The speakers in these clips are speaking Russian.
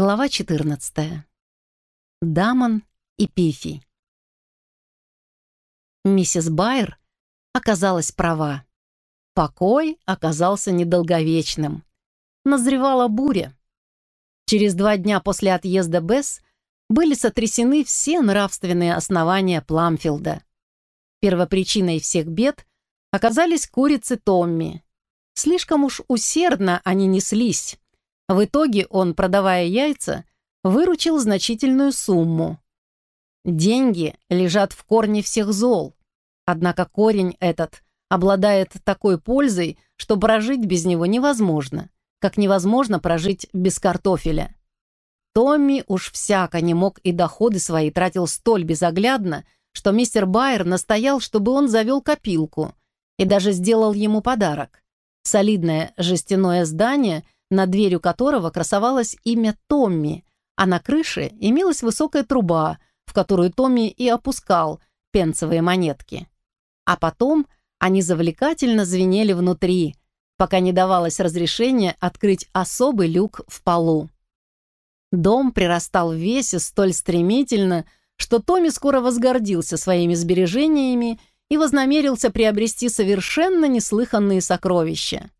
Глава 14. Дамон и Пифи. Миссис Байер оказалась права. Покой оказался недолговечным. Назревала буря. Через два дня после отъезда Бесс были сотрясены все нравственные основания Пламфилда. Первопричиной всех бед оказались курицы Томми. Слишком уж усердно они неслись. В итоге он, продавая яйца, выручил значительную сумму. Деньги лежат в корне всех зол. Однако корень этот обладает такой пользой, что прожить без него невозможно, как невозможно прожить без картофеля. Томми уж всяко не мог и доходы свои тратил столь безоглядно, что мистер Байер настоял, чтобы он завел копилку и даже сделал ему подарок. Солидное жестяное здание, над дверью которого красовалось имя Томми, а на крыше имелась высокая труба, в которую Томми и опускал пенсовые монетки. А потом они завлекательно звенели внутри, пока не давалось разрешения открыть особый люк в полу. Дом прирастал в весе столь стремительно, что Томми скоро возгордился своими сбережениями и вознамерился приобрести совершенно неслыханные сокровища.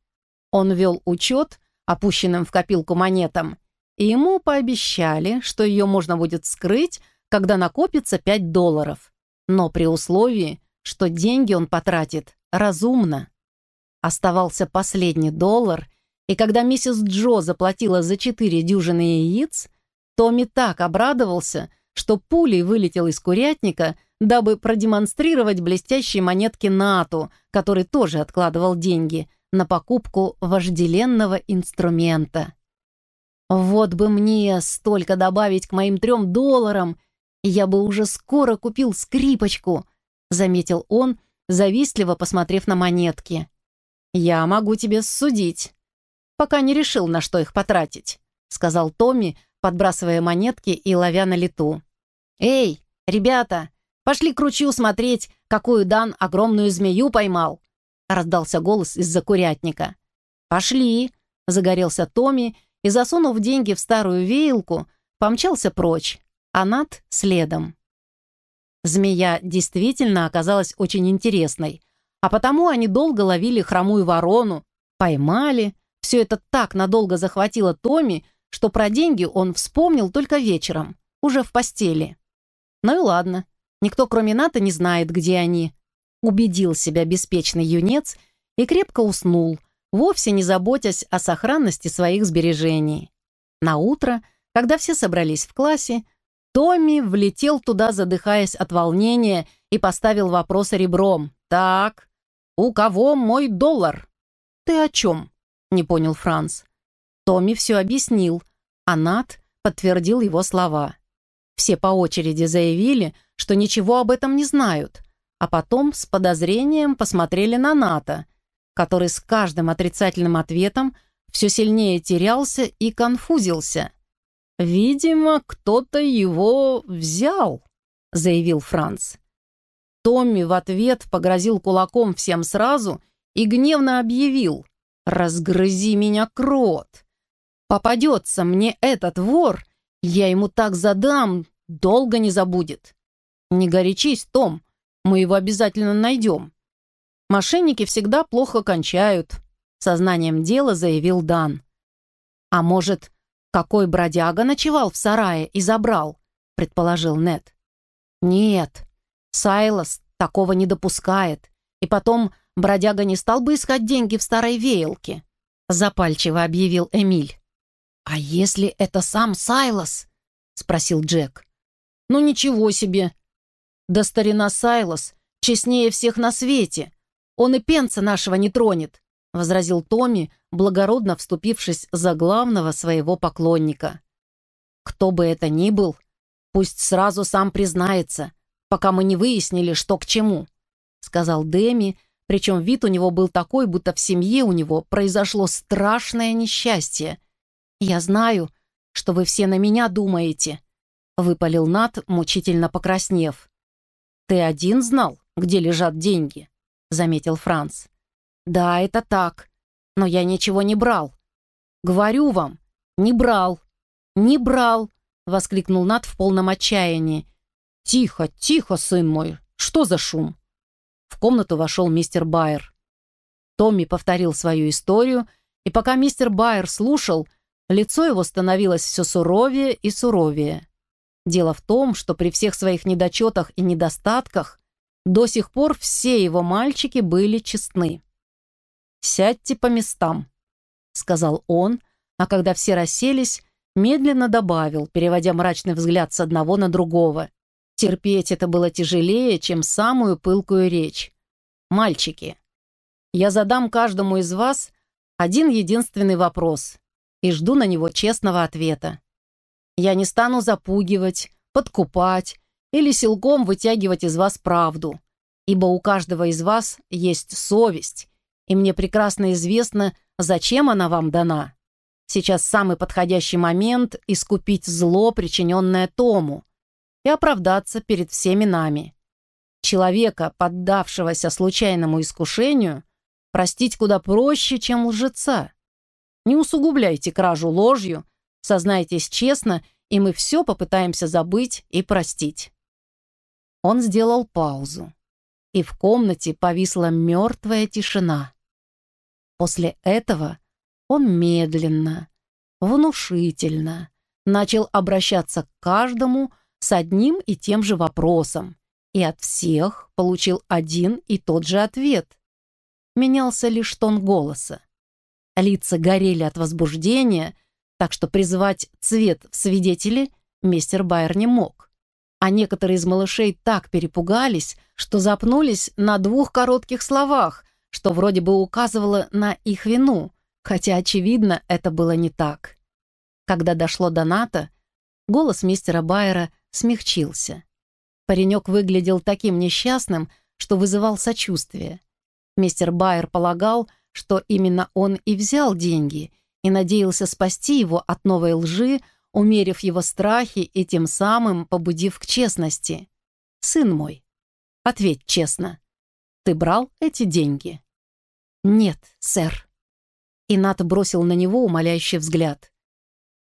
Он вел учет опущенным в копилку монетам, и ему пообещали, что ее можно будет скрыть, когда накопится 5 долларов, но при условии, что деньги он потратит разумно. Оставался последний доллар, и когда миссис Джо заплатила за четыре дюжины яиц, Томми так обрадовался, что пулей вылетел из курятника, дабы продемонстрировать блестящие монетки Нату, который тоже откладывал деньги на покупку вожделенного инструмента. Вот бы мне столько добавить к моим трем долларам, я бы уже скоро купил скрипочку, заметил он, завистливо посмотрев на монетки. Я могу тебе судить, пока не решил, на что их потратить, сказал Томми, подбрасывая монетки и ловя на лету. «Эй, ребята, пошли к ручью смотреть, какую Дан огромную змею поймал!» Раздался голос из-за курятника. «Пошли!» — загорелся Томми и, засунув деньги в старую веялку, помчался прочь, а Над следом. Змея действительно оказалась очень интересной, а потому они долго ловили хромую ворону, поймали. Все это так надолго захватило Томми, что про деньги он вспомнил только вечером, уже в постели. Ну и ладно, никто кроме Ната не знает, где они. Убедил себя беспечный юнец и крепко уснул, вовсе не заботясь о сохранности своих сбережений. На утро, когда все собрались в классе, Томми влетел туда, задыхаясь от волнения, и поставил вопрос ребром. «Так, у кого мой доллар?» «Ты о чем?» — не понял Франц. Томми все объяснил, а Нат подтвердил его слова. Все по очереди заявили, что ничего об этом не знают, а потом с подозрением посмотрели на Ната — который с каждым отрицательным ответом все сильнее терялся и конфузился. «Видимо, кто-то его взял», — заявил Франц. Томми в ответ погрозил кулаком всем сразу и гневно объявил «Разгрызи меня, крот! Попадется мне этот вор, я ему так задам, долго не забудет. Не горячись, Том, мы его обязательно найдем. Мошенники всегда плохо кончают», — сознанием дела заявил Дан. «А может, какой бродяга ночевал в сарае и забрал?» — предположил Нед. «Нет, Сайлос такого не допускает. И потом бродяга не стал бы искать деньги в старой веялке», — запальчиво объявил Эмиль. «А если это сам Сайлос?» — спросил Джек. «Ну ничего себе! Да старина Сайлос честнее всех на свете!» Он и пенца нашего не тронет», — возразил Томми, благородно вступившись за главного своего поклонника. «Кто бы это ни был, пусть сразу сам признается, пока мы не выяснили, что к чему», — сказал Дэми, причем вид у него был такой, будто в семье у него произошло страшное несчастье. «Я знаю, что вы все на меня думаете», — выпалил Нат, мучительно покраснев. «Ты один знал, где лежат деньги?» — заметил Франц. «Да, это так. Но я ничего не брал. Говорю вам, не брал. «Не брал!» — воскликнул Нат в полном отчаянии. «Тихо, тихо, сын мой! Что за шум?» В комнату вошел мистер Байер. Томми повторил свою историю, и пока мистер Байер слушал, лицо его становилось все суровее и суровее. Дело в том, что при всех своих недочетах и недостатках до сих пор все его мальчики были честны. «Сядьте по местам», — сказал он, а когда все расселись, медленно добавил, переводя мрачный взгляд с одного на другого. Терпеть это было тяжелее, чем самую пылкую речь. «Мальчики, я задам каждому из вас один единственный вопрос и жду на него честного ответа. Я не стану запугивать, подкупать или силком вытягивать из вас правду, ибо у каждого из вас есть совесть, и мне прекрасно известно, зачем она вам дана. Сейчас самый подходящий момент искупить зло, причиненное Тому, и оправдаться перед всеми нами. Человека, поддавшегося случайному искушению, простить куда проще, чем лжеца. Не усугубляйте кражу ложью, сознайтесь честно, и мы все попытаемся забыть и простить. Он сделал паузу, и в комнате повисла мертвая тишина. После этого он медленно, внушительно начал обращаться к каждому, с одним и тем же вопросом, и от всех получил один и тот же ответ. Менялся лишь тон голоса. Лица горели от возбуждения, так что призвать цвет в свидетели мистер Байер не мог. А некоторые из малышей так перепугались, что запнулись на двух коротких словах, что вроде бы указывало на их вину, хотя, очевидно, это было не так. Когда дошло до НАТО, голос мистера Байера смягчился. Паренек выглядел таким несчастным, что вызывал сочувствие. Мистер Байер полагал, что именно он и взял деньги и надеялся спасти его от новой лжи, умерив его страхи и тем самым побудив к честности. «Сын мой, ответь честно, ты брал эти деньги?» «Нет, сэр». И Нат бросил на него умоляющий взгляд.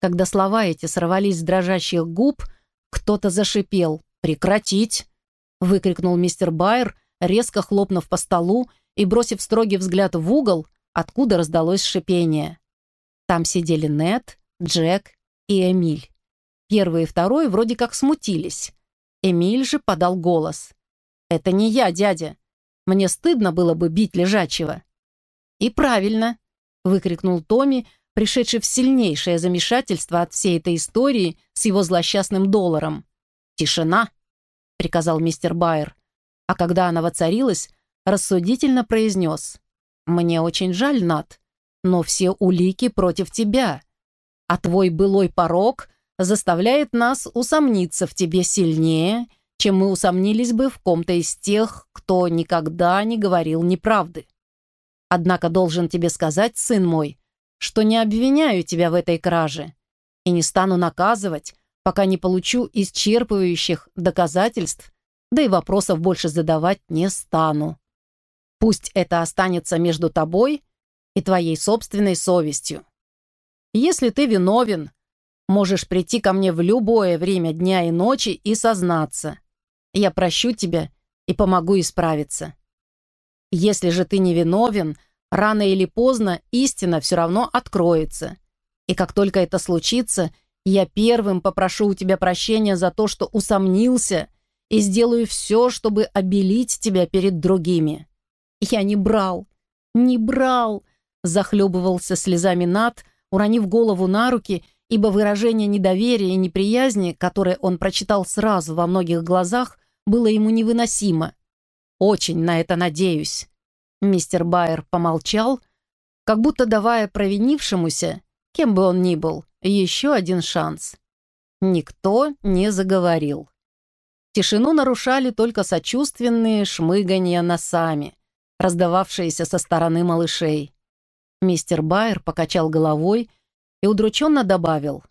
Когда слова эти сорвались с дрожащих губ, кто-то зашипел. «Прекратить!» — выкрикнул мистер Байер, резко хлопнув по столу и бросив строгий взгляд в угол, откуда раздалось шипение. Там сидели Нед, Джек и Эмиль. Первый и второй вроде как смутились. Эмиль же подал голос. «Это не я, дядя. Мне стыдно было бы бить лежачего». «И правильно», — выкрикнул Томми, пришедший в сильнейшее замешательство от всей этой истории с его злосчастным долларом. «Тишина!» — приказал мистер Байер. А когда она воцарилась, рассудительно произнес. «Мне очень жаль, Нат, но все улики против тебя, а твой былой порог заставляет нас усомниться в тебе сильнее, чем мы усомнились бы в ком-то из тех, кто никогда не говорил неправды. Однако должен тебе сказать, сын мой, что не обвиняю тебя в этой краже и не стану наказывать, пока не получу исчерпывающих доказательств, да и вопросов больше задавать не стану. Пусть это останется между тобой и твоей собственной совестью. Если ты виновен, можешь прийти ко мне в любое время дня и ночи и сознаться. Я прощу тебя и помогу исправиться. Если же ты не виновен, Рано или поздно истина все равно откроется. И как только это случится, я первым попрошу у тебя прощения за то, что усомнился, и сделаю все, чтобы обелить тебя перед другими. Я не брал, не брал, захлебывался слезами Над, уронив голову на руки, ибо выражение недоверия и неприязни, которое он прочитал сразу во многих глазах, было ему невыносимо. Очень на это надеюсь. Мистер Байер помолчал, как будто давая провинившемуся, кем бы он ни был, еще один шанс. Никто не заговорил. Тишину нарушали только сочувственные шмыганья носами, раздававшиеся со стороны малышей. Мистер Байер покачал головой и удрученно добавил.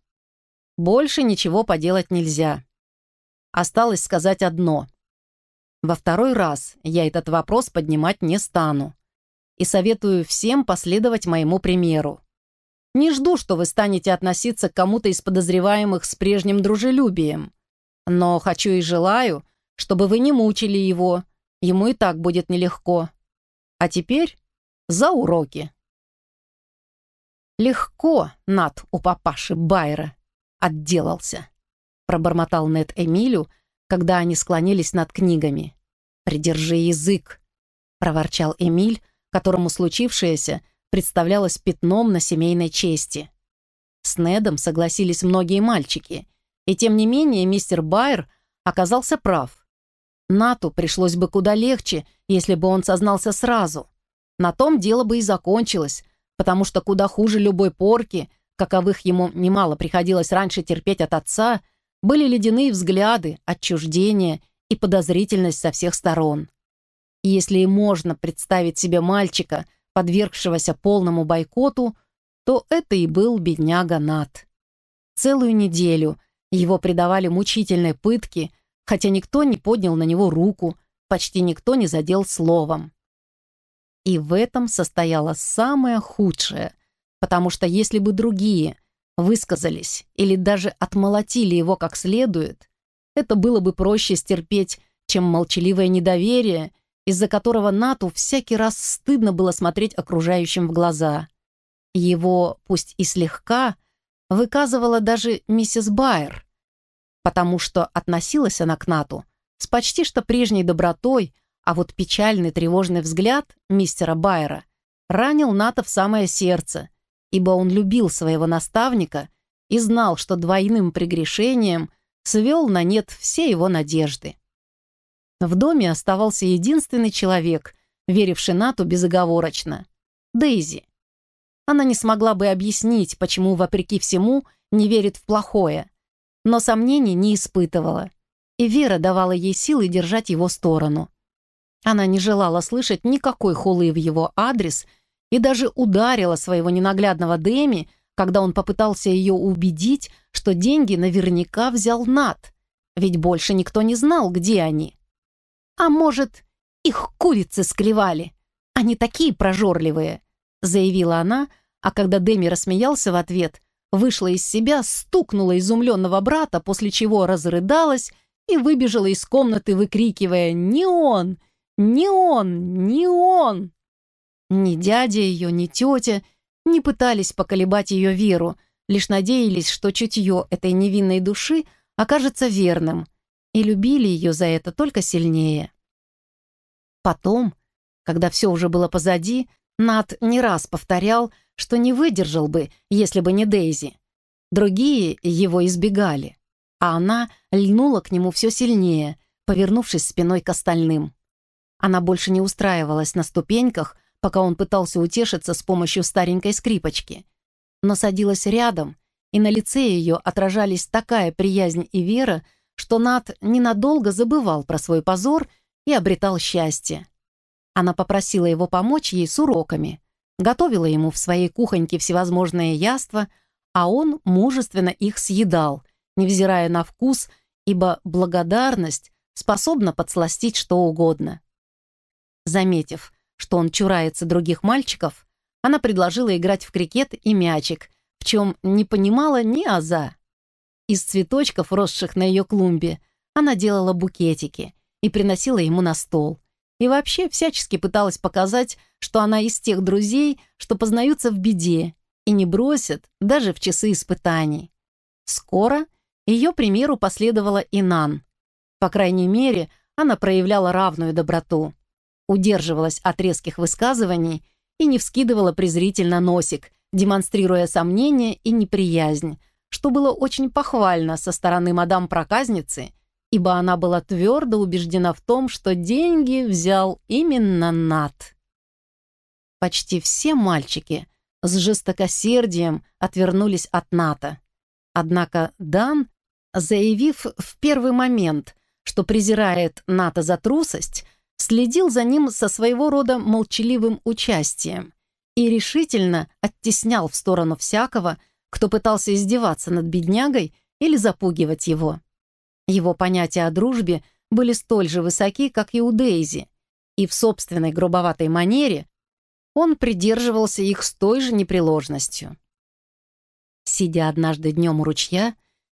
«Больше ничего поделать нельзя. Осталось сказать одно. Во второй раз я этот вопрос поднимать не стану. И советую всем последовать моему примеру. Не жду, что вы станете относиться к кому-то из подозреваемых с прежним дружелюбием. Но хочу и желаю, чтобы вы не мучили его. Ему и так будет нелегко. А теперь за уроки. Легко Над у папаши Байра отделался, пробормотал Нед Эмилю, когда они склонились над книгами. «Придержи язык», — проворчал Эмиль, которому случившееся представлялось пятном на семейной чести. С Недом согласились многие мальчики, и тем не менее мистер Байер оказался прав. Нату пришлось бы куда легче, если бы он сознался сразу. На том дело бы и закончилось, потому что куда хуже любой порки, каковых ему немало приходилось раньше терпеть от отца, были ледяные взгляды, отчуждение и подозрительность со всех сторон. И если и можно представить себе мальчика, подвергшегося полному бойкоту, то это и был бедняга Нат. Целую неделю его предавали мучительной пытке, хотя никто не поднял на него руку, почти никто не задел словом. И в этом состояло самое худшее, потому что если бы другие высказались или даже отмолотили его как следует, это было бы проще стерпеть, чем молчаливое недоверие, из-за которого Нату всякий раз стыдно было смотреть окружающим в глаза. Его, пусть и слегка, выказывала даже миссис Байер, потому что относилась она к Нату с почти что прежней добротой, а вот печальный тревожный взгляд мистера Байера ранил Ната в самое сердце, ибо он любил своего наставника и знал, что двойным прегрешением свел на нет все его надежды. В доме оставался единственный человек, веривший Нату безоговорочно — Дейзи. Она не смогла бы объяснить, почему, вопреки всему, не верит в плохое, но сомнений не испытывала, и вера давала ей силы держать его сторону. Она не желала слышать никакой хулы в его адрес и даже ударила своего ненаглядного Дэми, когда он попытался ее убедить, что деньги наверняка взял Нат, ведь больше никто не знал, где они. А может, их курицы склевали? Они такие прожорливые, заявила она, а когда Дэми рассмеялся в ответ, вышла из себя, стукнула изумленного брата, после чего разрыдалась и выбежала из комнаты, выкрикивая «Не он! Не он! Не он!» Ни дядя ее, ни тетя не пытались поколебать ее веру, лишь надеялись, что чутье этой невинной dуши окажется верным, и любили ее за это только сильнее. Потом, когда все уже было позади, Нат не раз повторял, что не выдержал бы, если бы не Дейзи. Другие его избегали, а она льнула к нему все сильнее, повернувшись спиной к остальным. Она больше не устраивалась на ступеньках, пока он пытался утешиться с помощью старенькой скрипочки. Но садилась рядом, и на лице ее отражались такая приязнь и вера, что Нат ненадолго забывал про свой позор и обретал счастье. Она попросила его помочь ей с уроками, готовила ему в своей кухоньке всевозможные яства, а он мужественно их съедал, невзирая на вкус, ибо благодарность способна подсластить что угодно. Заметив, что он чурается других мальчиков, она предложила играть в крикет и мячик, в чем не понимала ни аза. Из цветочков, росших на ее клумбе, она делала букетики и приносила ему на стол. И вообще всячески пыталась показать, что она из тех друзей, что познаются в беде и не бросят даже в часы испытаний. Скоро ее примеру последовала и Нан. По крайней мере, она проявляла равную доброту удерживалась от резких высказываний и не вскидывала презрительно носик, демонстрируя сомнение и неприязнь, что было очень похвально со стороны мадам-проказницы, ибо она была твердо убеждена в том, что деньги взял именно Нат. Почти все мальчики с жестокосердием отвернулись от Ната. Однако Дан, заявив в первый момент, что презирает Ната за трусость, следил за ним со своего рода молчаливым участием и решительно оттеснял в сторону всякого, кто пытался издеваться над беднягой или запугивать его. Его понятия о дружбе были столь же высоки, как и у Дейзи, и в собственной грубоватой манере он придерживался их с той же непреложностью. Сидя однажды днем у ручья,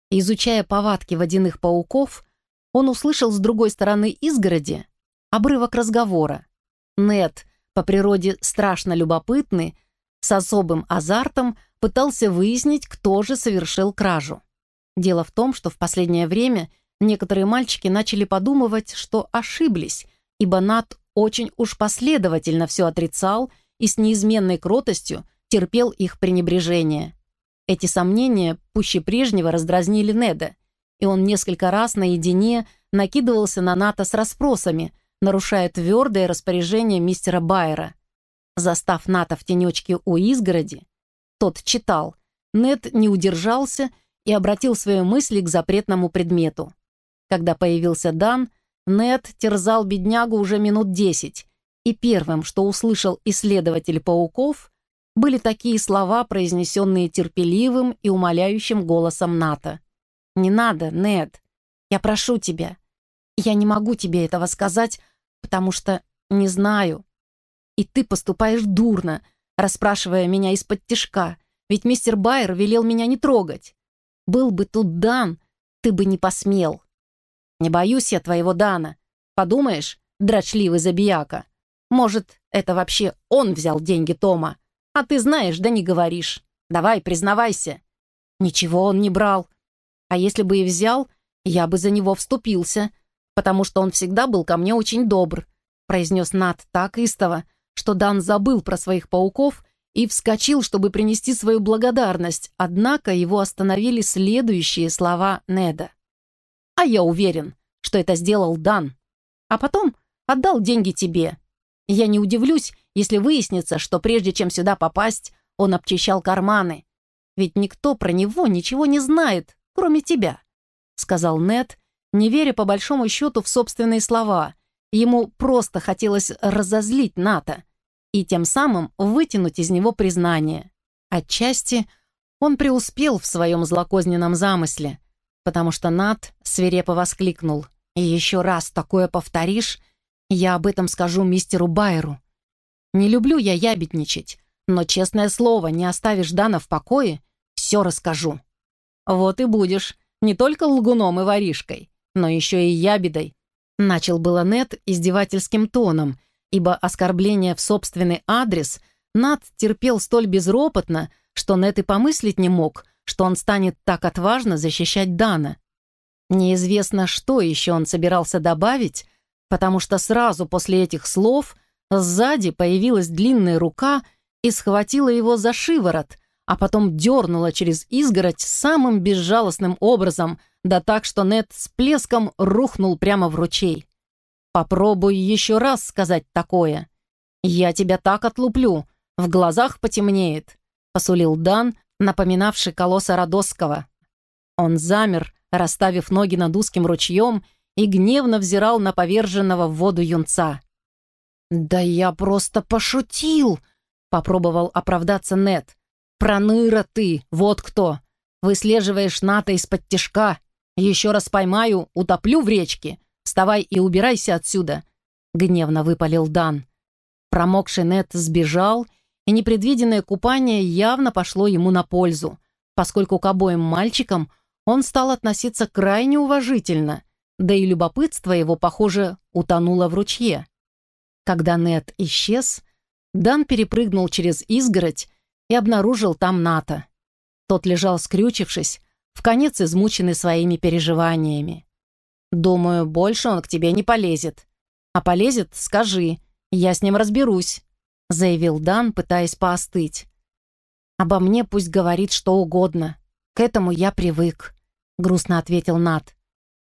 изучая повадки водяных пауков, он услышал с другой стороны изгороди обрывок разговора. Нет, по природе страшно любопытный, с особым азартом пытался выяснить, кто же совершил кражу. Дело в том, что в последнее время некоторые мальчики начали подумывать, что ошиблись, ибо Нат очень уж последовательно все отрицал и с неизменной кротостью терпел их пренебрежение. Эти сомнения пуще прежнего раздразнили Неда, и он несколько раз наедине накидывался на Ната с расспросами, нарушая твердое распоряжение мистера Байера. Застав Ната в тенечке у изгороди, тот читал, Нед не удержался и обратил свои мысли к запретному предмету. Когда появился Дан, Нед терзал беднягу уже минут десять, и первым, что услышал исследователь пауков, были такие слова, произнесенные терпеливым и умоляющим голосом Ната. «Не надо, Нед. Я прошу тебя. Я не могу тебе этого сказать, потому что не знаю. И ты поступаешь дурно, расспрашивая меня из-под тишка, ведь мистер Байер велел меня не трогать. Был бы тут Дан, ты бы не посмел. Не боюсь я твоего Дана. Подумаешь, дрочливый забияка. Может, это вообще он взял деньги Тома, а ты знаешь, да не говоришь. Давай, признавайся. Ничего он не брал. А если бы и взял, я бы за него вступился, потому что он всегда был ко мне очень добр», произнес Нат так истово, что Дан забыл про своих пауков и вскочил, чтобы принести свою благодарность, однако его остановили следующие слова Неда. «А я уверен, что это сделал Дан, а потом отдал деньги тебе. Я не удивлюсь, если выяснится, что прежде чем сюда попасть, он обчищал карманы. Ведь никто про него ничего не знает, кроме тебя», — сказал Нед, не веря по большому счету в собственные слова. Ему просто хотелось разозлить Ната и тем самым вытянуть из него признание. Отчасти он преуспел в своем злокозненном замысле, потому что Нат свирепо воскликнул. «И еще раз такое повторишь, я об этом скажу мистеру Байеру. Не люблю я ябедничать, но, честное слово, не оставишь Дана в покое, все расскажу. Вот и будешь не только лгуном и воришкой, но еще и ябедой. Начал было Нет издевательским тоном, ибо оскорбление в собственный адрес Над терпел столь безропотно, что Нет и помыслить не мог, что он станет так отважно защищать Дана. Неизвестно, что еще он собирался добавить, потому что сразу после этих слов сзади появилась длинная рука и схватила его за шиворот, а потом дернула через изгородь самым безжалостным образом, да так, что Нед с плеском рухнул прямо в ручей. «Попробуй еще раз сказать такое. Я тебя так отлуплю, в глазах потемнеет», — посулил Дан, напоминавший колосса Родосского. Он замер, расставив ноги над узким ручьем, и гневно взирал на поверженного в воду юнца. «Да я просто пошутил!» — попробовал оправдаться Нед. «Проныра ты, вот кто! Выслеживаешь НАТО из-под тишка. Еще раз поймаю, утоплю в речке. Вставай и убирайся отсюда!» Гневно выпалил Дан. Промокший Нет сбежал, и непредвиденное купание явно пошло ему на пользу, поскольку к обоим мальчикам он стал относиться крайне уважительно, да и любопытство его, похоже, утонуло в ручье. Когда Нет исчез, Дан перепрыгнул через изгородь и обнаружил там Ната. Тот лежал скрючившись, в конец измученный своими переживаниями. «Думаю, больше он к тебе не полезет. А полезет, скажи, я с ним разберусь», — заявил Дан, пытаясь поостыть. «Обо мне пусть говорит что угодно. К этому я привык», — грустно ответил Нат.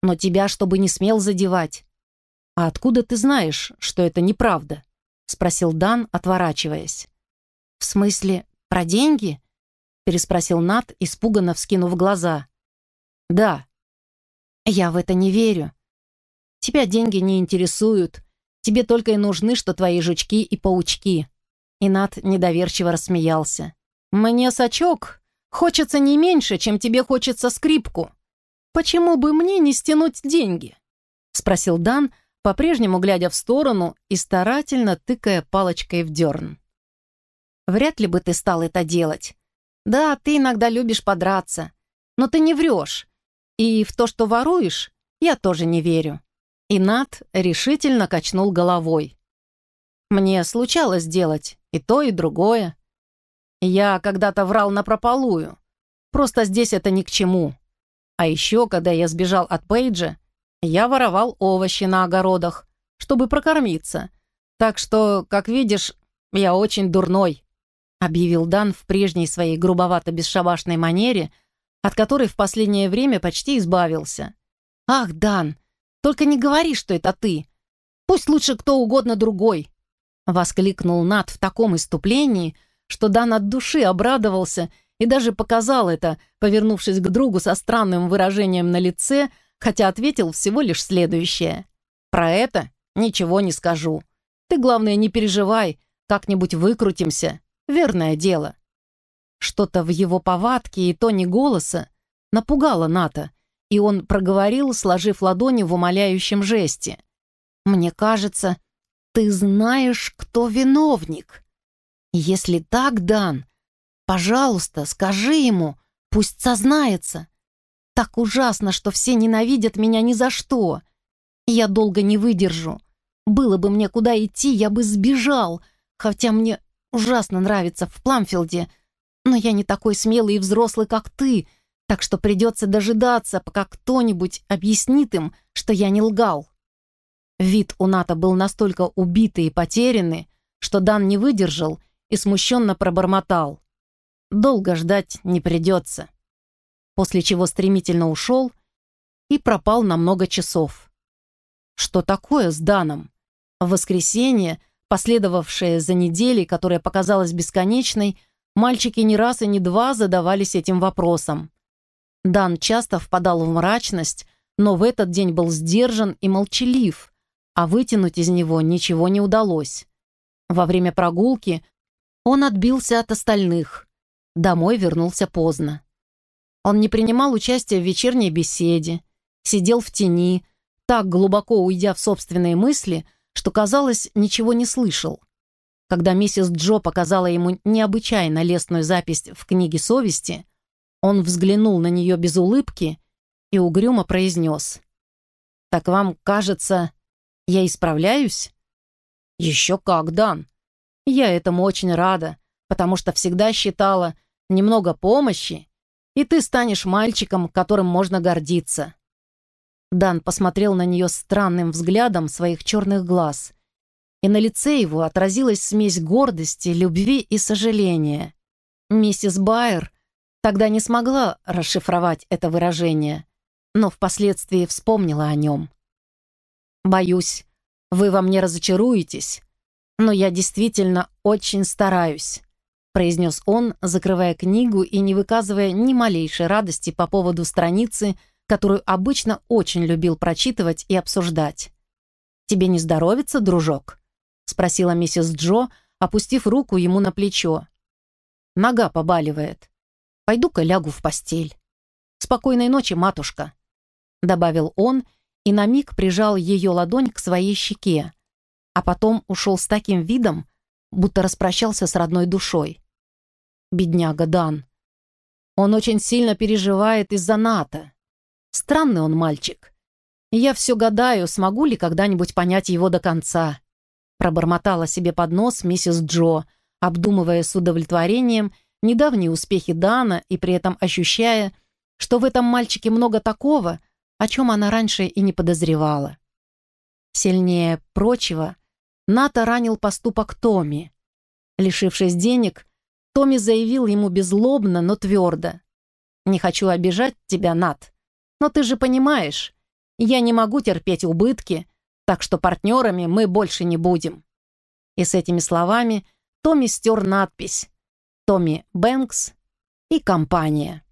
«Но тебя, чтобы не смел задевать». «А откуда ты знаешь, что это неправда?» — спросил Дан, отворачиваясь. «В смысле, «Про деньги?» — переспросил Нат, испуганно вскинув глаза. «Да». «Я в это не верю. Тебя деньги не интересуют. Тебе только и нужны, что твои жучки и паучки». И Нат недоверчиво рассмеялся. «Мне сачок хочется не меньше, чем тебе хочется скрипку. Почему бы мне не стянуть деньги?» — спросил Дан, по-прежнему глядя в сторону и старательно тыкая палочкой в дерн. Вряд ли бы ты стал это делать. Да, ты иногда любишь подраться, но ты не врешь. И в то, что воруешь, я тоже не верю». И Нат решительно качнул головой. «Мне случалось делать и то, и другое. Я когда-то врал напропалую. Просто здесь это ни к чему. А еще, когда я сбежал от Пейджа, я воровал овощи на огородах, чтобы прокормиться. Так что, как видишь, я очень дурной», — объявил Дан в прежней своей грубовато-бесшабашной манере, от которой в последнее время почти избавился. «Ах, Дан, только не говори, что это ты. Пусть лучше кто угодно другой», — воскликнул Нат в таком иступлении, что Дан от души обрадовался и даже показал это, повернувшись к другу со странным выражением на лице, хотя ответил всего лишь следующее. «Про это ничего не скажу. Ты, главное, не переживай, как-нибудь выкрутимся. Верное дело». Что-то в его повадке и тоне голоса напугало Ната, и он проговорил, сложив ладони в умоляющем жесте. «Мне кажется, ты знаешь, кто виновник. Если так, Дан, пожалуйста, скажи ему, пусть сознается. Так ужасно, что все ненавидят меня ни за что. Я долго не выдержу. Было бы мне куда идти, я бы сбежал, хотя мне ужасно нравится в Пламфилде, но я не такой смелый и взрослый, как ты, так что придется дожидаться, пока кто-нибудь объяснит им, что я не лгал». Вид у Ната был настолько убитый и потерянный, что Дан не выдержал и смущенно пробормотал. «Долго ждать не придется». После чего стремительно ушел и пропал на много часов. Что такое с Даном? В воскресенье, последовавшее за неделей, которая показалась бесконечной, мальчики не раз и не два задавались этим вопросом. Дан часто впадал в мрачность, но в этот день был сдержан и молчалив, а вытянуть из него ничего не удалось. Во время прогулки он отбился от остальных. Домой вернулся поздно. Он не принимал участия в вечерней беседе, сидел в тени, так глубоко уйдя в собственные мысли, что, казалось, ничего не слышал. Когда миссис Джо показала ему необычайно лестную запись в книге совести, он взглянул на нее без улыбки и угрюмо произнес. «Так вам кажется, я исправляюсь?» «Еще как, Дан. Я этому очень рада, потому что всегда считала немного помощи, и ты станешь мальчиком, которым можно гордиться». Дан посмотрел на нее странным взглядом своих черных глаз, и на лице его отразилась смесь гордости, любви и сожаления. Миссис Байер Тогда не смогла расшифровать это выражение, но впоследствии вспомнила о нем. «Боюсь, вы во мне разочаруетесь, но я действительно очень стараюсь», произнес он, закрывая книгу и не выказывая ни малейшей радости по поводу страницы, которую обычно очень любил прочитывать и обсуждать. «Тебе не здоровится, дружок?» спросила миссис Джо, опустив руку ему на плечо. «Нога побаливает. Пойду-ка лягу в постель. Спокойной ночи, матушка», — добавил он и на миг прижал ее ладонь к своей щеке, а потом ушел с таким видом, будто распрощался с родной душой. Бедняга Дан. Он очень сильно переживает из-за НАТО. Странный он мальчик. я все гадаю, смогу ли когда-нибудь понять его до конца. Пробормотала себе под нос миссис Джо, обдумывая с удовлетворением — недавние успехи Дана и при этом ощущая, что в этом мальчике много такого, о чем она раньше и не подозревала. Сильнее прочего, Ната ранил поступок Томи. Лишившись денег, Томи заявил ему безлобно, но твердо. «Не хочу обижать тебя, Нат, но ты же понимаешь, я не могу терпеть убытки, так что партнерами мы больше не будем». И с этими словами Томми стер надпись Томми Бэнкс и компания.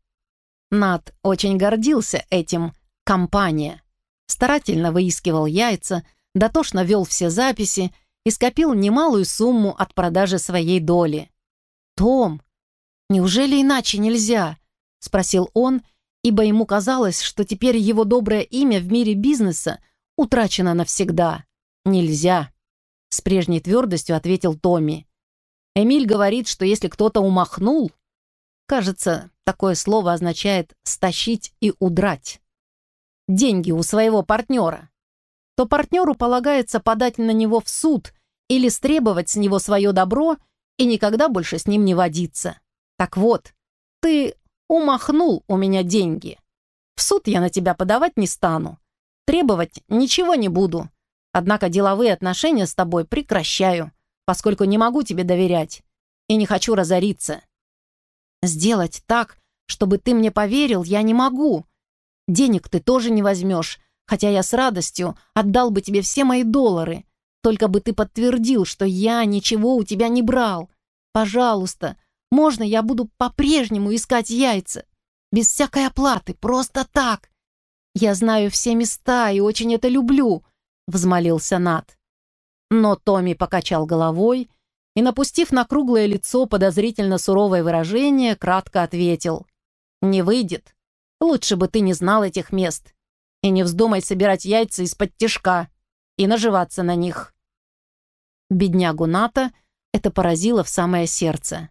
Нат очень гордился этим «компания». Старательно выискивал яйца, дотошно вел все записи и скопил немалую сумму от продажи своей доли. «Том, неужели иначе нельзя?» — спросил он, ибо ему казалось, что теперь его доброе имя в мире бизнеса утрачено навсегда. «Нельзя», — с прежней твердостью ответил Томми. Эмиль говорит, что если кто-то умахнул, Кажется, такое слово означает «стащить и удрать». Деньги у своего партнера. То партнеру полагается подать на него в суд или стребовать с него свое добро и никогда больше с ним не водиться. Так вот, ты умахнул у меня деньги. В суд я на тебя подавать не стану. Требовать ничего не буду. Однако деловые отношения с тобой прекращаю, поскольку не могу тебе доверять и не хочу разориться. Сделать так, чтобы ты мне поверил, я не могу. Денег ты тоже не возьмешь, хотя я с радостью отдал бы тебе все мои доллары, только бы ты подтвердил, что я ничего у тебя не брал. Пожалуйста, можно я буду по-прежнему искать яйца? Без всякой оплаты, просто так. Я знаю все места и очень это люблю», — взмолился Нат. Но Томми покачал головой и, напустив на круглое лицо подозрительно суровое выражение, кратко ответил. «Не выйдет. Лучше бы ты не знал этих мест. И не вздумай собирать яйца из-под тишка и наживаться на них». Беднягу Ната это поразило в самое сердце.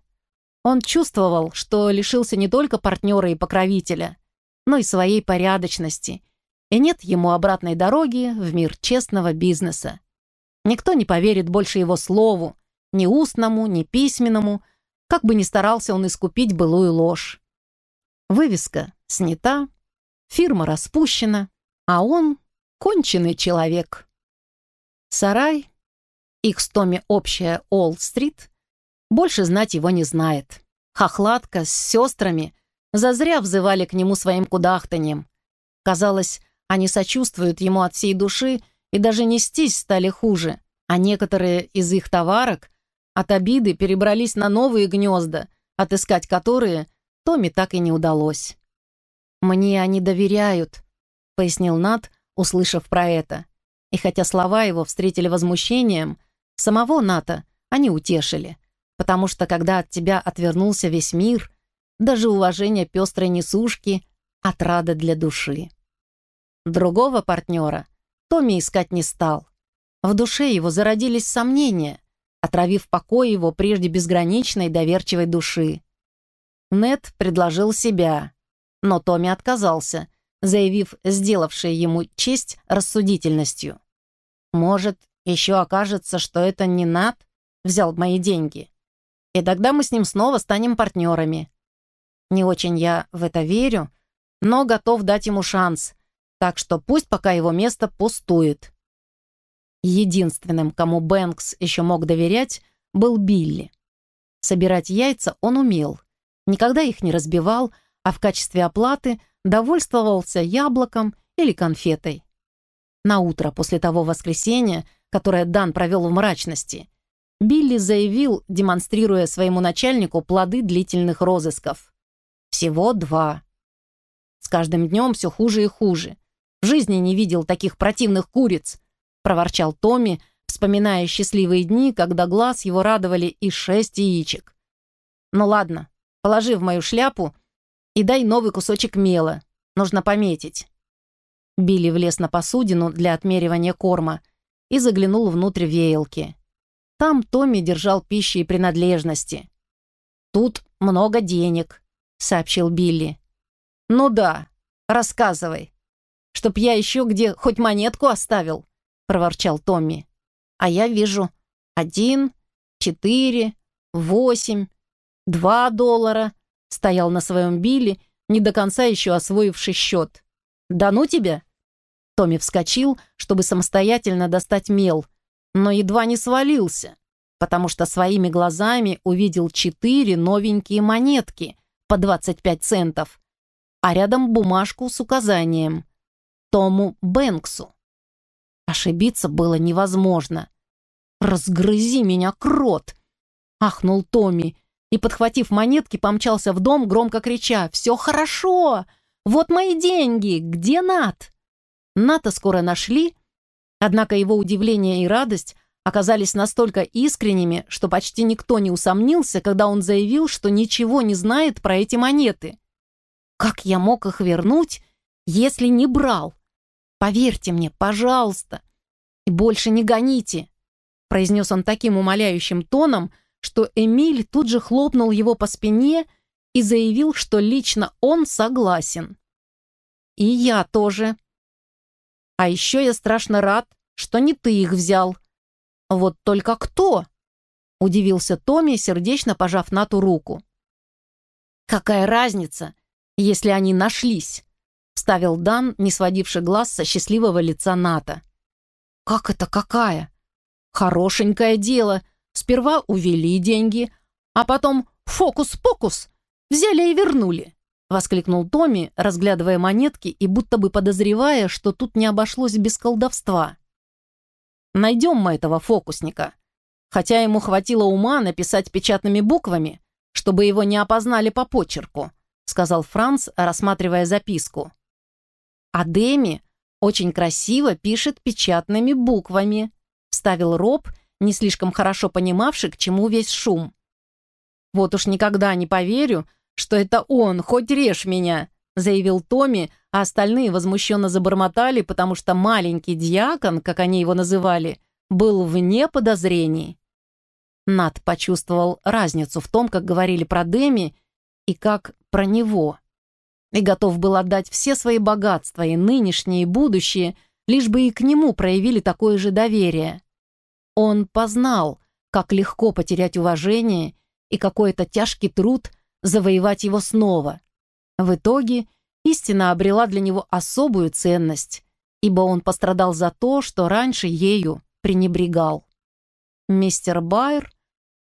Он чувствовал, что лишился не только партнера и покровителя, но и своей порядочности, и нет ему обратной дороги в мир честного бизнеса. Никто не поверит больше его слову, ни устному, ни письменному, как бы ни старался он искупить былую ложь. Вывеска снята, фирма распущена, а он — конченый человек. Сарай, их с Томми общая Олл-стрит, больше знать его не знает. Хохлатка с сестрами зазря взывали к нему своим кудахтаньем. Казалось, они сочувствуют ему от всей души и даже нестись стали хуже, а некоторые из их товарок от обиды перебрались на новые гнезда, отыскать которые Томи так и не удалось. «Мне они доверяют», — пояснил Нат, услышав про это. И хотя слова его встретили возмущением, самого Ната они утешили, потому что когда от тебя отвернулся весь мир, даже уважение пестрой несушки — отрада для души. Другого партнера Томми искать не стал. В душе его зародились сомнения, отравив покой его прежде безграничной доверчивой души. Нед предложил себя, но Томми отказался, заявив сделавшей ему честь рассудительностью. «Может, еще окажется, что это не Над взял мои деньги, и тогда мы с ним снова станем партнерами. Не очень я в это верю, но готов дать ему шанс, так что пусть пока его место пустует. Единственным, кому Бэнкс еще мог доверять, был Билли. Собирать яйца он умел, никогда их не разбивал, а в качестве оплаты довольствовался яблоком или конфетой. На утро после того воскресенья, которое Дан провел в мрачности, Билли заявил, демонстрируя своему начальнику плоды длительных розысков. Всего два. С каждым днем все хуже и хуже. В жизни не видел таких противных куриц, проворчал Томми, вспоминая счастливые дни, когда глаз его радовали и шесть яичек. «Ну ладно, положи в мою шляпу и дай новый кусочек мела. Нужно пометить». Билли влез на посудину для отмеривания корма и заглянул внутрь веялки. Там Томми держал пищи и принадлежности. «Тут много денег», — сообщил Билли. «Ну да, рассказывай. Чтоб я еще где хоть монетку оставил», — проворчал Томми. «А я вижу один, четыре, восемь, два доллара», — стоял на своем Билли, не до конца еще освоивший счет. «Да ну тебя!» Томми вскочил, чтобы самостоятельно достать мел, но едва не свалился, потому что своими глазами увидел четыре новенькие монетки по 25 центов, а рядом бумажку с указанием Тому Бэнксу. Ошибиться было невозможно. «Разгрызи меня, крот!» — ахнул Томми и, подхватив монетки, помчался в дом, громко крича «Все хорошо! Вот мои деньги! Где Нат?» Ната скоро нашли, однако его удивление и радость оказались настолько искренними, что почти никто не усомнился, когда он заявил, что ничего не знает про эти монеты. «Как я мог их вернуть, если не брал?» Поверьте мне, пожалуйста. И больше не гоните!» произнес он таким умоляющим тоном, что Эмиль тут же хлопнул его по спине и заявил, что лично он согласен. И я тоже. А еще я страшно рад, что не ты их взял. Вот только кто? Удивился Томми, сердечно пожав Нату руку. «Какая разница, если они нашлись?» Вставил Дан, не сводивший глаз со счастливого лица Ната. «Как это какая?» «Хорошенькое дело. Сперва увели деньги, а потом фокус-покус, взяли и вернули», — воскликнул Томми, разглядывая монетки и будто бы подозревая, что тут не обошлось без колдовства. «Найдем мы этого фокусника. Хотя ему хватило ума написать печатными буквами, чтобы его не опознали по почерку», — сказал Франц, рассматривая записку. «А Деми очень красиво пишет печатными буквами», — вставил Роб, не слишком хорошо понимавший, к чему весь шум. «Вот уж никогда не поверю, что это он, хоть режь меня», — заявил Томми, а остальные возмущенно забормотали, потому что маленький дьякон, как они его называли, был вне подозрений. Над почувствовал разницу в том, как говорили про Деми и как про него. И готов был отдать все свои богатства, и нынешние, и будущие, лишь бы и к нему проявили такое же доверие. Он познал, как легко потерять уважение и какой-то тяжкий труд завоевать его снова. В итоге истина обрела для него особую ценность, ибо он пострадал за то, что раньше ею пренебрегал. Мистер Байер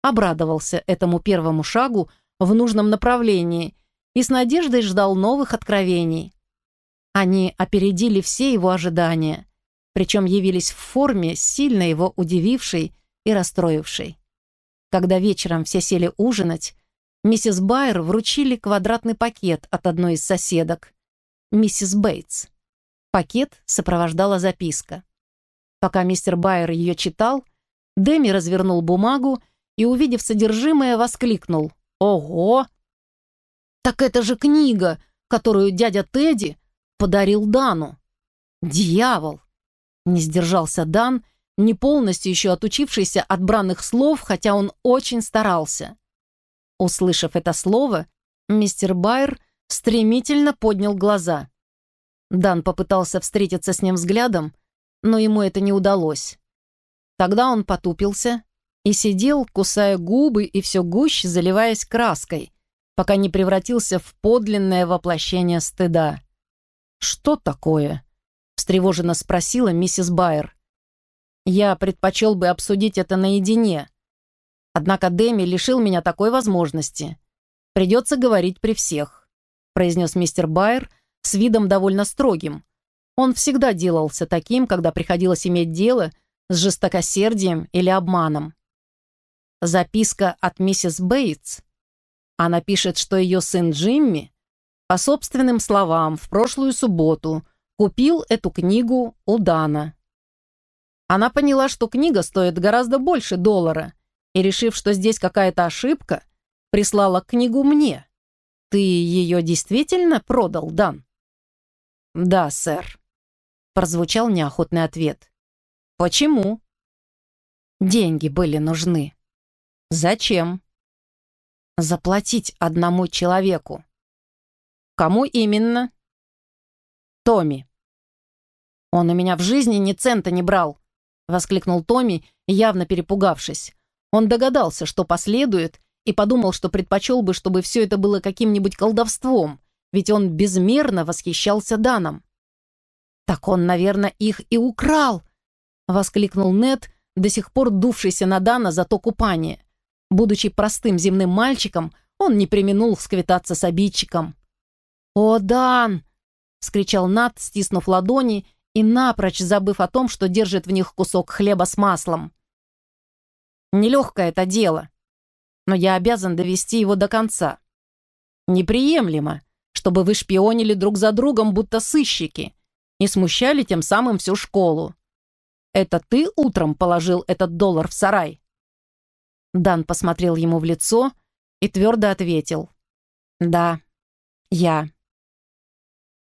обрадовался этому первому шагу в нужном направлении и с надеждой ждал новых откровений. Они опередили все его ожидания, причем явились в форме, сильно его удивившей и расстроившей. Когда вечером все сели ужинать, миссис Байер вручили квадратный пакет от одной из соседок, миссис Бейтс. Пакет сопровождала записка. Пока мистер Байер ее читал, Дэми развернул бумагу и, увидев содержимое, воскликнул. «Ого! Так это же книга, которую дядя Тедди подарил Дану! Дьявол!» Не сдержался Дан, не полностью еще отучившийся от бранных слов, хотя он очень старался. Услышав это слово, мистер Байер стремительно поднял глаза. Дан попытался встретиться с ним взглядом, но ему это не удалось. Тогда он потупился и сидел, кусая губы и все гуще заливаясь краской, пока не превратился в подлинное воплощение стыда. «Что такое?» — встревоженно спросила миссис Байер. «Я предпочел бы обсудить это наедине. Однако Дэми лишил меня такой возможности. Придется говорить при всех», — произнес мистер Байер с видом довольно строгим. Он всегда делался таким, когда приходилось иметь дело с жестокосердием или обманом. Записка от миссис Бейтс. Она пишет, что ее сын Джимми, по собственным словам, в прошлую субботу купил эту книгу у Дана. Она поняла, что книга стоит гораздо больше доллара, и, решив, что здесь какая-то ошибка, прислала книгу мне. Ты ее действительно продал, Дан? Да, сэр. Прозвучал неохотный ответ. Почему? Деньги были нужны. Зачем? Заплатить одному человеку. Кому именно? Томми. Он у меня в жизни ни цента не брал, воскликнул Томми, явно перепугавшись. Он догадался, что последует, и подумал, что предпочел бы, чтобы все это было каким-нибудь колдовством, ведь он безмерно восхищался Даном. «Так он, наверное, их и украл!» — воскликнул Нед, до сих пор дувшийся на Дана за то купание. Будучи простым земным мальчиком, он не применул сквитаться с обидчиком. «О, Дан!» — скричал Нат, стиснув ладони и напрочь забыв о том, что держит в них кусок хлеба с маслом. «Нелегкое это дело, но я обязан довести его до конца. Неприемлемо, чтобы вы шпионили друг за другом, будто сыщики, и смущали тем самым всю школу. Это ты утром положил этот доллар в сарай?» Дан посмотрел ему в лицо и твердо ответил. «Да, я».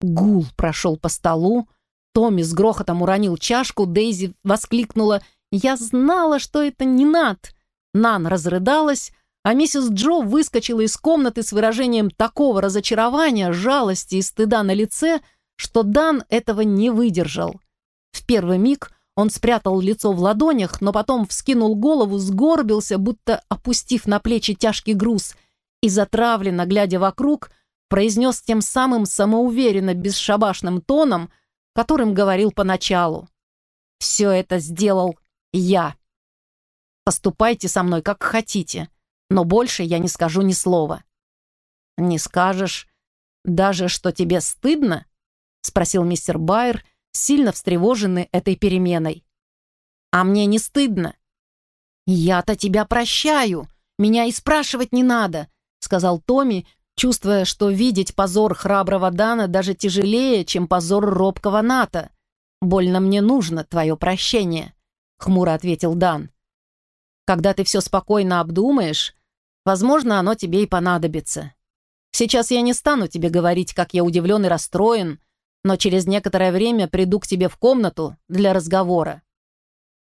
Гул прошел по столу, Томми с грохотом уронил чашку, Дейзи воскликнула «Я знала, что это не Над!» Нан разрыдалась, а миссис Джо выскочила из комнаты с выражением такого разочарования, жалости и стыда на лице, что Дан этого не выдержал. В первый миг он спрятал лицо в ладонях, но потом вскинул голову, сгорбился, будто опустив на плечи тяжкий груз, и затравленно, глядя вокруг, произнес тем самым самоуверенно бесшабашным тоном, которым говорил поначалу. «Все это сделал я. Поступайте со мной, как хотите, но больше я не скажу ни слова». «Не скажешь даже, что тебе стыдно?» — спросил мистер Байер, сильно встревоженный этой переменой. «А мне не стыдно». «Я-то тебя прощаю, меня и спрашивать не надо», — сказал Томми, чувствуя, что видеть позор храброго Дана даже тяжелее, чем позор робкого Ната. «Больно мне нужно твое прощение», — хмуро ответил Дан. «Когда ты все спокойно обдумаешь, возможно, оно тебе и понадобится. Сейчас я не стану тебе говорить, как я удивлен и расстроен, но через некоторое время приду к тебе в комнату для разговора».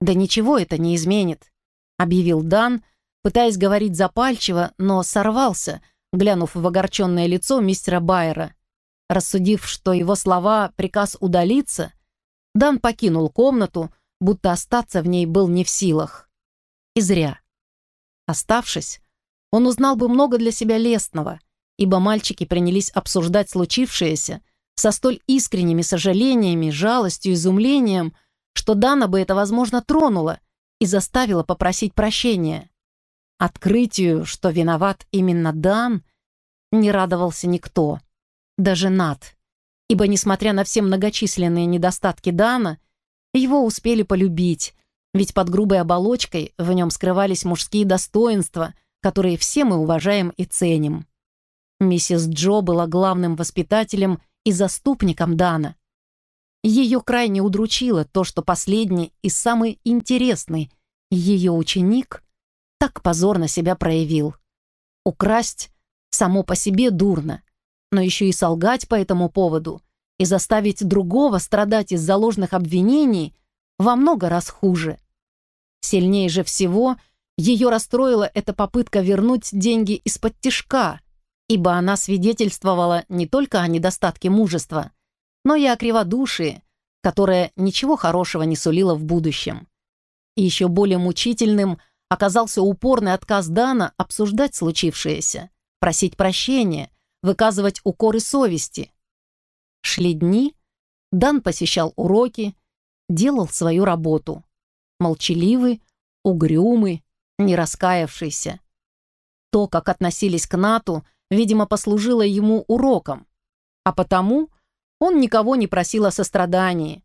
«Да ничего это не изменит», — объявил Дан, пытаясь говорить запальчиво, но сорвался, глянув в огорченное лицо мистера Байера. Рассудив, что его слова — приказ удалиться, Дан покинул комнату, будто остаться в ней был не в силах. И зря. Оставшись, он узнал бы много для себя лестного, ибо мальчики принялись обсуждать случившееся со столь искренними сожалениями, жалостью, изумлением, что Дана бы это, возможно, тронуло и заставило попросить прощения. Открытию, что виноват именно Дан, не радовался никто, даже Над, ибо, несмотря на все многочисленные недостатки Дана, его успели полюбить, ведь под грубой оболочкой в нем скрывались мужские достоинства, которые все мы уважаем и ценим. Миссис Джо была главным воспитателем и заступником Дана. Ее крайне удручило то, что последний и самый интересный ее ученик так позорно себя проявил. Украсть само по себе дурно, но еще и солгать по этому поводу и заставить другого страдать из-за ложных обвинений во много раз хуже. Сильнее же всего ее расстроила эта попытка вернуть деньги из-под тишка, ибо она свидетельствовала не только о недостатке мужества, но и о криводушии, которое ничего хорошего не сулило в будущем. И еще более мучительным оказался упорный отказ Дана обсуждать случившееся, просить прощения, выказывать укоры совести. Шли дни, Дан посещал уроки, делал свою работу. Молчаливый, угрюмый, не раскаявшийся. То, как относились к Нату, видимо, послужило ему уроком, а потому он никого не просил о сострадании,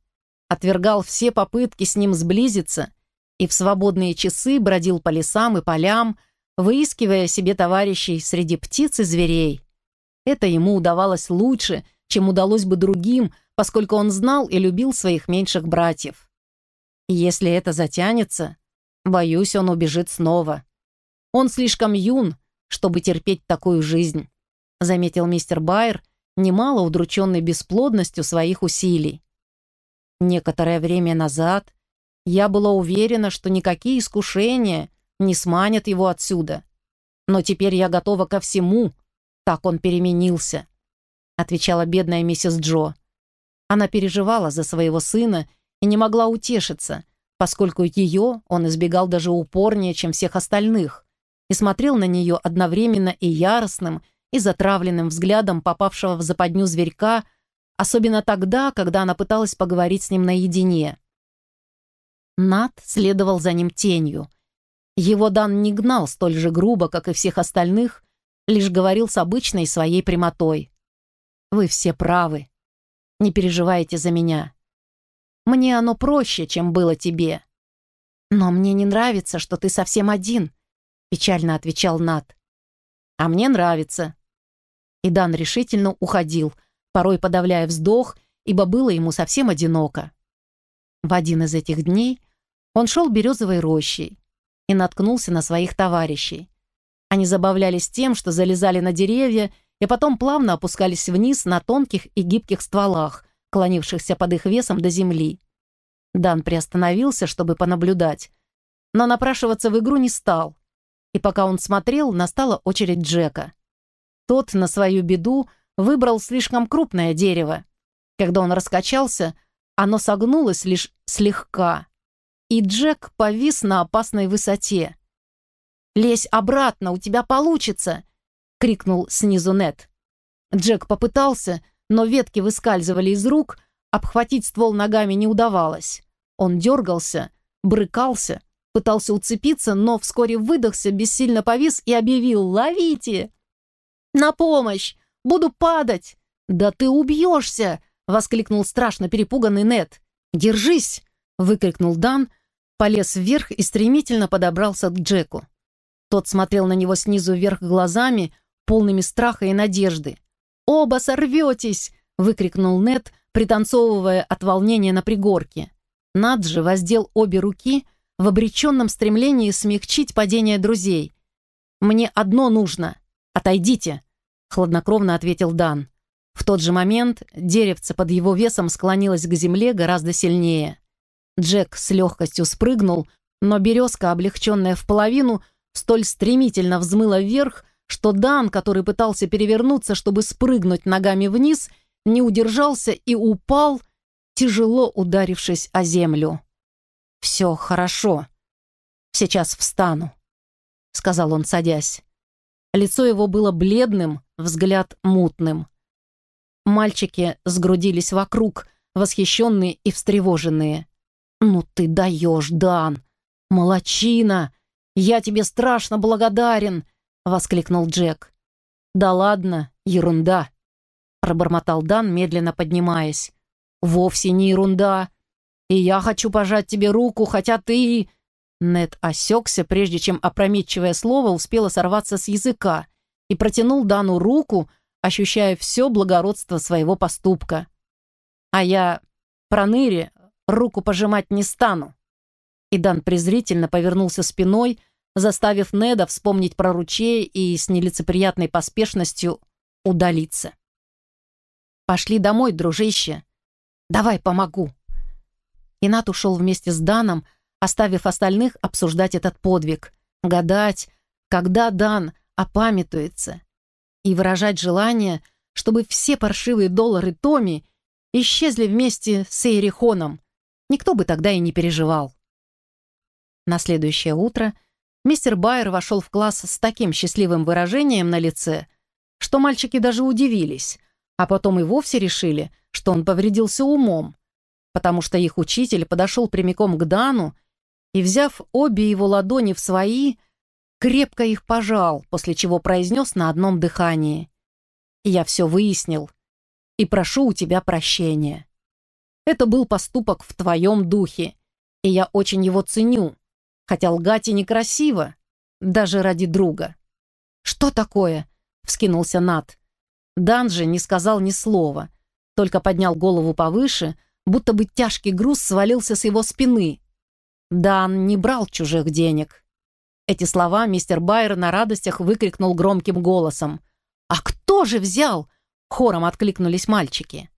отвергал все попытки с ним сблизиться и в свободные часы бродил по лесам и полям, выискивая себе товарищей среди птиц и зверей. Это ему удавалось лучше, чем удалось бы другим, поскольку он знал и любил своих меньших братьев. Если это затянется, боюсь, он убежит снова. Он слишком юн, чтобы терпеть такую жизнь», — заметил мистер Байер, немало удрученный бесплодностью своих усилий. Некоторое время назад я была уверена, что никакие искушения не сманят его отсюда. Но теперь я готова ко всему, так он переменился», — отвечала бедная миссис Джо. Она переживала за своего сына и не могла утешиться, поскольку ее он избегал даже упорнее, чем всех остальных и смотрел на нее одновременно и яростным, и затравленным взглядом попавшего в западню зверька, особенно тогда, когда она пыталась поговорить с ним наедине. Над следовал за ним тенью. Его Дан не гнал столь же грубо, как и всех остальных, лишь говорил с обычной своей прямотой. «Вы все правы. Не переживайте за меня. Мне оно проще, чем было тебе. Но мне не нравится, что ты совсем один», — печально отвечал Нат. «А мне нравится». И Дан решительно уходил, порой подавляя вздох, ибо было ему совсем одиноко. В один из этих дней он шел березовой рощей и наткнулся на своих товарищей. Они забавлялись тем, что залезали на деревья и потом плавно опускались вниз на тонких и гибких стволах, клонившихся под их весом до земли. Дан приостановился, чтобы понаблюдать, но напрашиваться в игру не стал, и пока он смотрел, настала очередь Джека. Тот на свою беду выбрал слишком крупное дерево. Когда он раскачался, оно согнулось лишь слегка, и Джек повис на опасной высоте. «Лезь обратно, у тебя получится!» — крикнул снизу Нет. Джек попытался, но ветки выскальзывали из рук, обхватить ствол ногами не удавалось. Он дергался, брыкался, пытался уцепиться, но вскоре выдохся, бессильно повис и объявил «Ловите!» «На помощь! Буду падать!» «Да ты убьешься!» — воскликнул страшно перепуганный Нет. «Держись!» — выкрикнул Дан, полез вверх и стремительно подобрался к Джеку. Тот смотрел на него снизу вверх глазами, полными страха и надежды. «Оба сорветесь!» — выкрикнул Нет, пританцовывая от волнения на пригорке. Наджи воздел обе руки в обреченном стремлении смягчить падение друзей. «Мне одно нужно. Отойдите!» — хладнокровно ответил Дан. В тот же момент деревце под его весом склонилось к земле гораздо сильнее. Джек с легкостью спрыгнул, но березка, облегченная в половину, столь стремительно взмыла вверх, что Дан, который пытался перевернуться, чтобы спрыгнуть ногами вниз, не удержался и упал, тяжело ударившись о землю. «Все хорошо. Сейчас встану», — сказал он, садясь. Лицо его было бледным, взгляд мутным. Мальчики сгрудились вокруг, восхищенные и встревоженные. «Ну ты даешь, Дан! Молодчина! Я тебе страшно благодарен!» — воскликнул Джек. «Да ладно, ерунда!» — пробормотал Дан, медленно поднимаясь. «Вовсе не ерунда. И я хочу пожать тебе руку, хотя ты...» Нед осекся, прежде чем опрометчивое слово успело сорваться с языка, и протянул Дану руку, ощущая все благородство своего поступка. «А я, проныре, руку пожимать не стану». И Дан презрительно повернулся спиной, заставив Неда вспомнить про ручей и с нелицеприятной поспешностью удалиться. «Пошли домой, дружище. Давай помогу». И Нат ушел вместе с Даном, оставив остальных обсуждать этот подвиг, гадать, когда Дан опамятуется и выражать желание, чтобы все паршивые доллары Томи исчезли вместе с Эйрихоном. Никто бы тогда и не переживал. На следующее утро мистер Байер вошел в класс с таким счастливым выражением на лице, что мальчики даже удивились, а потом и вовсе решили, что он повредился умом, потому что их учитель подошел прямиком к Дану и, взяв обе его ладони в свои, крепко их пожал, после чего произнес на одном дыхании. «Я все выяснил и прошу у тебя прощения. Это был поступок в твоем духе, и я очень его ценю, хотя лгать и некрасиво, даже ради друга». «Что такое?» — вскинулся Нат. Дан же не сказал ни слова, только поднял голову повыше, будто бы тяжкий груз свалился с его спины. Дан не брал чужих денег. Эти слова мистер Байер на радостях выкрикнул громким голосом. «А кто же взял?» — хором откликнулись мальчики.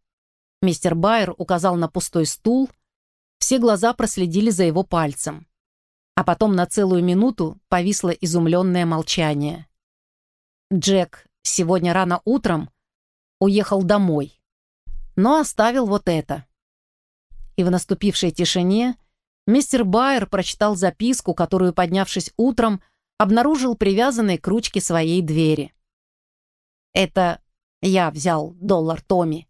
Мистер Байер указал на пустой стул. Все глаза проследили за его пальцем. А потом на целую минуту повисло изумленное молчание. Джек сегодня рано утром уехал домой, но оставил вот это. И в наступившей тишине Мистер Байер прочитал записку, которую, поднявшись утром, обнаружил привязанной к ручке своей двери. «Это я взял доллар Томми.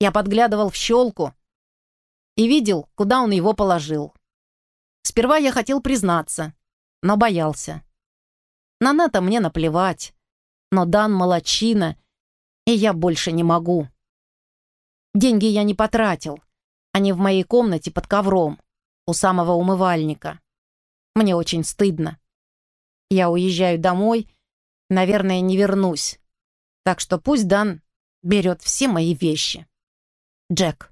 Я подглядывал в щелку и видел, куда он его положил. Сперва я хотел признаться, но боялся. На Ната мне наплевать, но Дан молочина, и я больше не могу. Деньги я не потратил, они в моей комнате под ковром у самого умывальника. Мне очень стыдно. Я уезжаю домой, наверное, не вернусь. Так что пусть Дан берет все мои вещи. Джек.